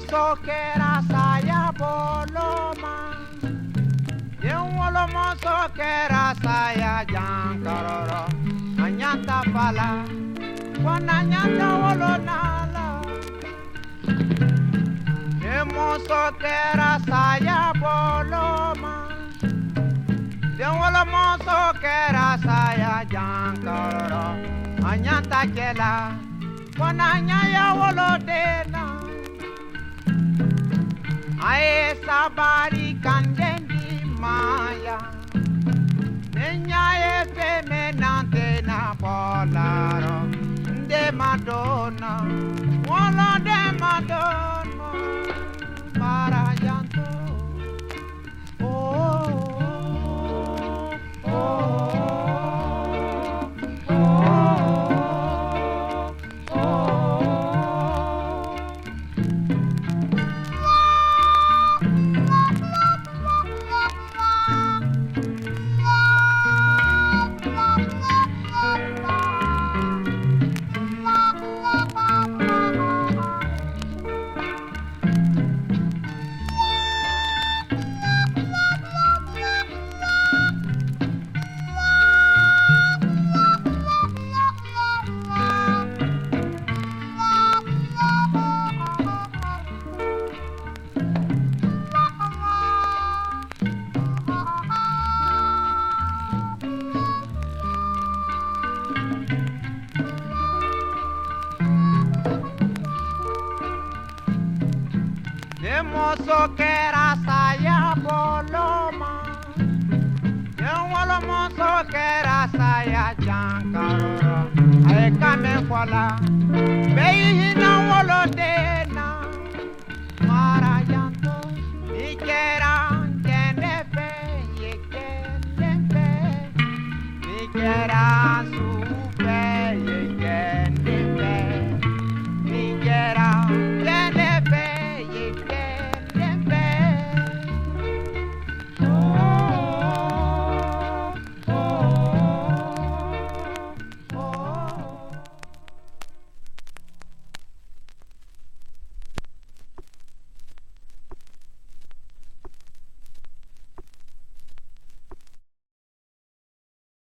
moso kera saya boloma de wolo moso kera saya jankaroro anyanta pala wana nyanta wolo nala de moso kera saya boloma de wolo moso kera saya jankaroro anyanta kela wana nyaya wolo dena Ae sabari kandendi maya. Nenya efe menante na polaro. De madonna Wala de madonna Para De mozo que era saya boloma De wolo mozo que era saya jankaroro Ae kame fola Beyi hina wolo